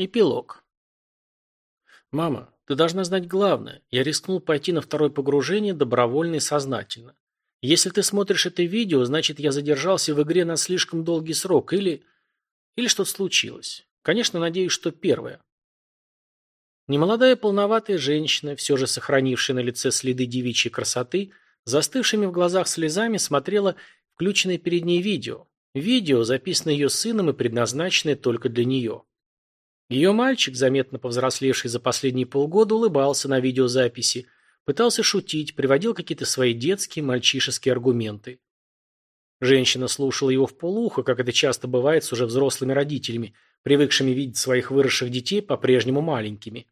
Эпилог. «Мама, ты должна знать главное. Я рискнул пойти на второе погружение добровольно и сознательно. Если ты смотришь это видео, значит, я задержался в игре на слишком долгий срок или... Или что-то случилось. Конечно, надеюсь, что первое. Немолодая полноватая женщина, все же сохранившая на лице следы девичьей красоты, застывшими в глазах слезами смотрела включенное перед ней видео. Видео, записанное ее сыном и предназначенное только для нее. Ее мальчик, заметно повзрослевший за последние полгода, улыбался на видеозаписи, пытался шутить, приводил какие-то свои детские, мальчишеские аргументы. Женщина слушала его в полухо, как это часто бывает с уже взрослыми родителями, привыкшими видеть своих выросших детей по-прежнему маленькими.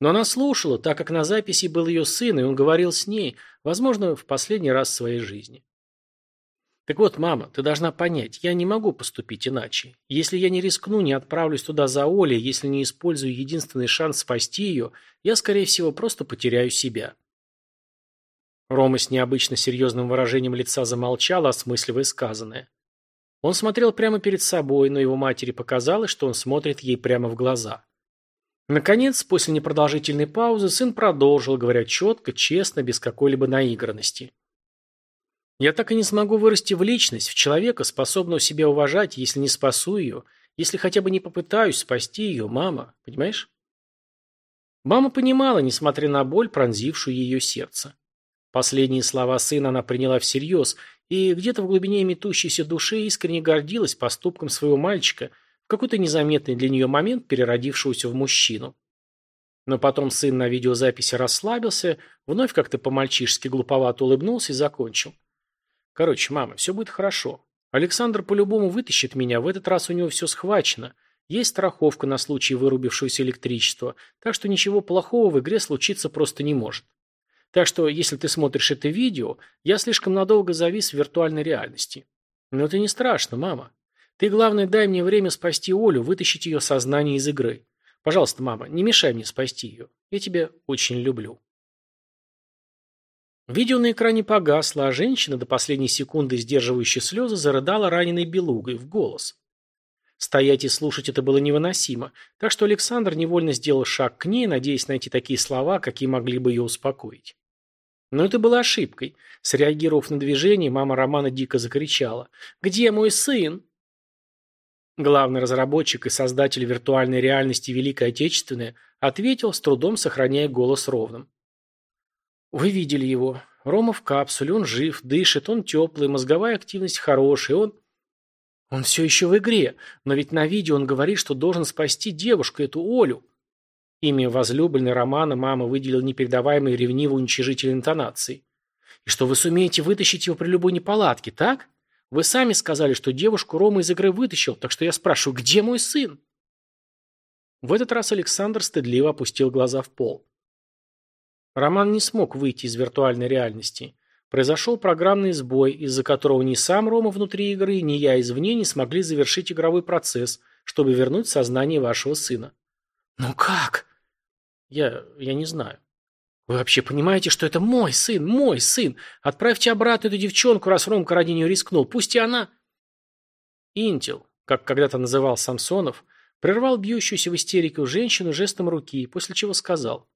Но она слушала, так как на записи был ее сын, и он говорил с ней, возможно, в последний раз в своей жизни. Так вот, мама, ты должна понять, я не могу поступить иначе. Если я не рискну, не отправлюсь туда за Олей, если не использую единственный шанс спасти ее, я, скорее всего, просто потеряю себя. Рома с необычно серьезным выражением лица замолчал, осмысливая сказанное. Он смотрел прямо перед собой, но его матери показалось, что он смотрит ей прямо в глаза. Наконец, после непродолжительной паузы, сын продолжил, говоря четко, честно, без какой-либо наигранности. Я так и не смогу вырасти в личность, в человека, способного себя уважать, если не спасу ее, если хотя бы не попытаюсь спасти ее, мама, понимаешь? Мама понимала, несмотря на боль, пронзившую ее сердце. Последние слова сына она приняла всерьез, и где-то в глубине метущейся души искренне гордилась поступком своего мальчика, в какой-то незаметный для нее момент переродившегося в мужчину. Но потом сын на видеозаписи расслабился, вновь как-то по-мальчишески глуповато улыбнулся и закончил. Короче, мама, все будет хорошо. Александр по-любому вытащит меня, в этот раз у него все схвачено. Есть страховка на случай вырубившегося электричества, так что ничего плохого в игре случиться просто не может. Так что, если ты смотришь это видео, я слишком надолго завис в виртуальной реальности. Но это не страшно, мама. Ты, главное, дай мне время спасти Олю, вытащить ее сознание из игры. Пожалуйста, мама, не мешай мне спасти ее. Я тебя очень люблю. Видео на экране погасло, а женщина, до последней секунды сдерживающая слезы, зарыдала раненой белугой в голос. Стоять и слушать это было невыносимо, так что Александр невольно сделал шаг к ней, надеясь найти такие слова, какие могли бы ее успокоить. Но это было ошибкой. Среагировав на движение, мама Романа дико закричала. «Где мой сын?» Главный разработчик и создатель виртуальной реальности Великой Отечественной ответил, с трудом сохраняя голос ровным. Вы видели его. Рома в капсуле, он жив, дышит, он теплый, мозговая активность хорошая, он... Он все еще в игре, но ведь на видео он говорит, что должен спасти девушку, эту Олю. Имя возлюбленной Романа мама выделила непередаваемой ревниво уничижительной интонацией. И что вы сумеете вытащить его при любой неполадке, так? Вы сами сказали, что девушку Рома из игры вытащил, так что я спрашиваю, где мой сын? В этот раз Александр стыдливо опустил глаза в пол. Роман не смог выйти из виртуальной реальности. Произошел программный сбой, из-за которого ни сам Рома внутри игры, ни я извне не смогли завершить игровой процесс, чтобы вернуть сознание вашего сына. «Ну как?» «Я... я не знаю». «Вы вообще понимаете, что это мой сын, мой сын? Отправьте обратно эту девчонку, раз Ромка ради нее рискнул. Пусть и она...» Интел, как когда-то называл Самсонов, прервал бьющуюся в истерику женщину жестом руки, после чего сказал.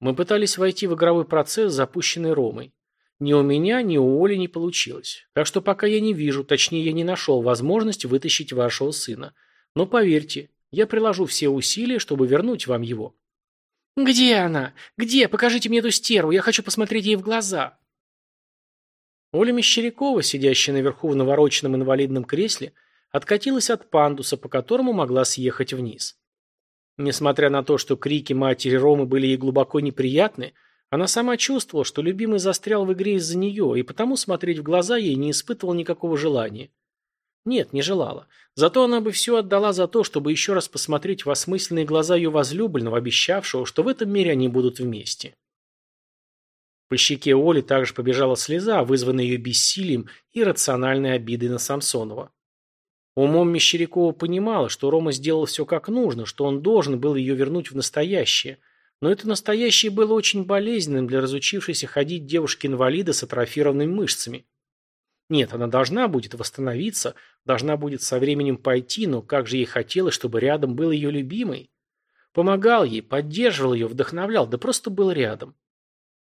Мы пытались войти в игровой процесс, запущенный Ромой. Ни у меня, ни у Оли не получилось. Так что пока я не вижу, точнее я не нашел возможность вытащить вашего сына. Но поверьте, я приложу все усилия, чтобы вернуть вам его. «Где она? Где? Покажите мне эту стерву, я хочу посмотреть ей в глаза!» Оля Мещерякова, сидящая наверху в навороченном инвалидном кресле, откатилась от пандуса, по которому могла съехать вниз. Несмотря на то, что крики матери Ромы были ей глубоко неприятны, она сама чувствовала, что любимый застрял в игре из-за нее, и потому смотреть в глаза ей не испытывала никакого желания. Нет, не желала. Зато она бы все отдала за то, чтобы еще раз посмотреть в осмысленные глаза ее возлюбленного, обещавшего, что в этом мире они будут вместе. По щеке Оли также побежала слеза, вызванная ее бессилием и рациональной обидой на Самсонова. Умом Мещерякова понимала, что Рома сделал все как нужно, что он должен был ее вернуть в настоящее. Но это настоящее было очень болезненным для разучившейся ходить девушки-инвалида с атрофированными мышцами. Нет, она должна будет восстановиться, должна будет со временем пойти, но как же ей хотелось, чтобы рядом был ее любимый. Помогал ей, поддерживал ее, вдохновлял, да просто был рядом.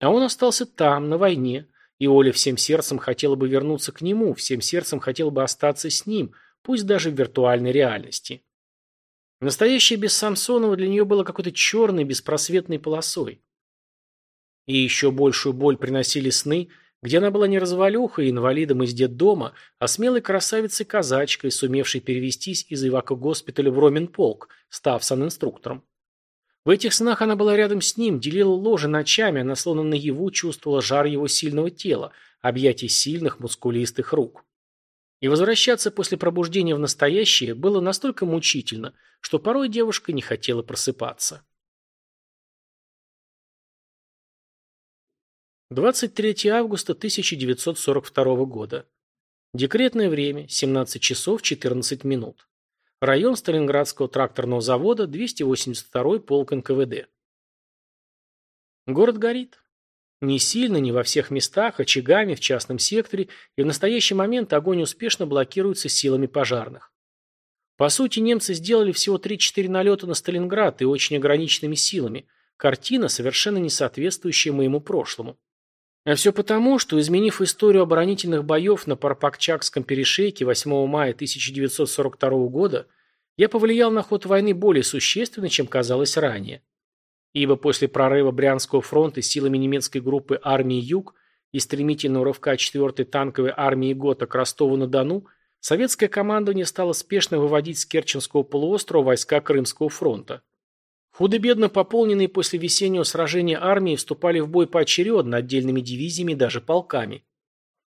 А он остался там, на войне, и Оля всем сердцем хотела бы вернуться к нему, всем сердцем хотела бы остаться с ним, пусть даже в виртуальной реальности. Настоящее без Самсонова для нее было какой-то черной, беспросветной полосой. И еще большую боль приносили сны, где она была не развалюхой инвалидом из детдома, а смелой красавицей-казачкой, сумевшей перевестись из Ивако-госпиталя в Роменполк, став санинструктором. В этих снах она была рядом с ним, делила ложе ночами, она словно наяву чувствовала жар его сильного тела, объятий сильных мускулистых рук. И возвращаться после пробуждения в настоящее было настолько мучительно, что порой девушка не хотела просыпаться. 23 августа 1942 года. Декретное время, 17 часов 14 минут. Район Сталинградского тракторного завода, 282-й полк НКВД. Город горит. Не сильно, не во всех местах, очагами, в частном секторе, и в настоящий момент огонь успешно блокируется силами пожарных. По сути, немцы сделали всего 3-4 налета на Сталинград и очень ограниченными силами. Картина, совершенно не соответствующая моему прошлому. А все потому, что, изменив историю оборонительных боев на Парпакчакском перешейке 8 мая 1942 года, я повлиял на ход войны более существенно, чем казалось ранее. Ибо после прорыва Брянского фронта силами немецкой группы армии «Юг» и стремительного рывка 4-й танковой армии ГОТА к Ростову-на-Дону, советское командование стало спешно выводить с Керченского полуострова войска Крымского фронта. Худо-бедно пополненные после весеннего сражения армии вступали в бой поочередно отдельными дивизиями даже полками.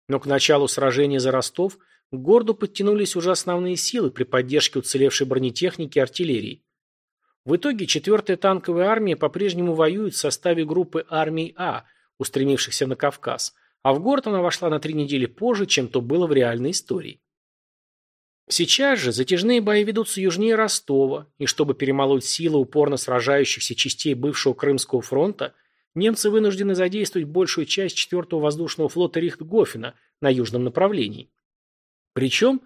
Но к началу сражения за Ростов к городу подтянулись уже основные силы при поддержке уцелевшей бронетехники и артиллерии. В итоге 4-я танковая армия по-прежнему воюет в составе группы армий А, устремившихся на Кавказ, а в город она вошла на три недели позже, чем то было в реальной истории. Сейчас же затяжные бои ведутся южнее Ростова, и чтобы перемолоть силы упорно сражающихся частей бывшего Крымского фронта, немцы вынуждены задействовать большую часть 4-го воздушного флота Рихтгофена на южном направлении. Причем,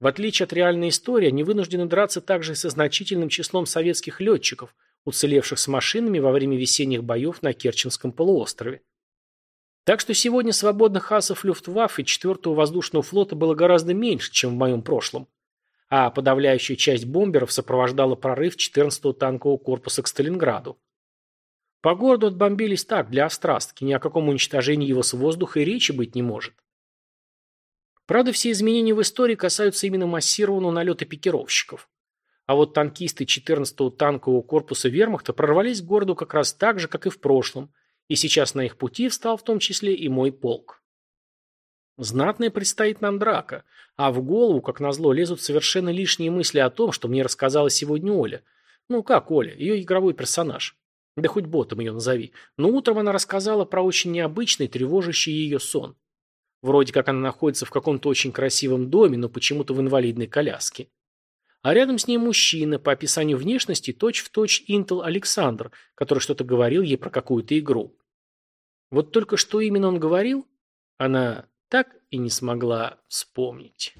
в отличие от реальной истории, они вынуждены драться также и со значительным числом советских летчиков, уцелевших с машинами во время весенних боев на Керченском полуострове. Так что сегодня свободных асов Люфтваффе 4-го воздушного флота было гораздо меньше, чем в моем прошлом. А подавляющая часть бомберов сопровождала прорыв 14-го танкового корпуса к Сталинграду. По городу отбомбились так, для острастки, ни о каком уничтожении его с воздуха и речи быть не может. Правда, все изменения в истории касаются именно массированного налета пикировщиков. А вот танкисты 14-го танкового корпуса вермахта прорвались к городу как раз так же, как и в прошлом – и сейчас на их пути встал в том числе и мой полк. Знатная предстоит нам драка, а в голову, как назло, лезут совершенно лишние мысли о том, что мне рассказала сегодня Оля. Ну как Оля, ее игровой персонаж. Да хоть ботом ее назови. Но утром она рассказала про очень необычный, тревожащий ее сон. Вроде как она находится в каком-то очень красивом доме, но почему-то в инвалидной коляске. А рядом с ней мужчина, по описанию внешности, точь-в-точь Интел Александр, который что-то говорил ей про какую-то игру. Вот только что именно он говорил, она так и не смогла вспомнить.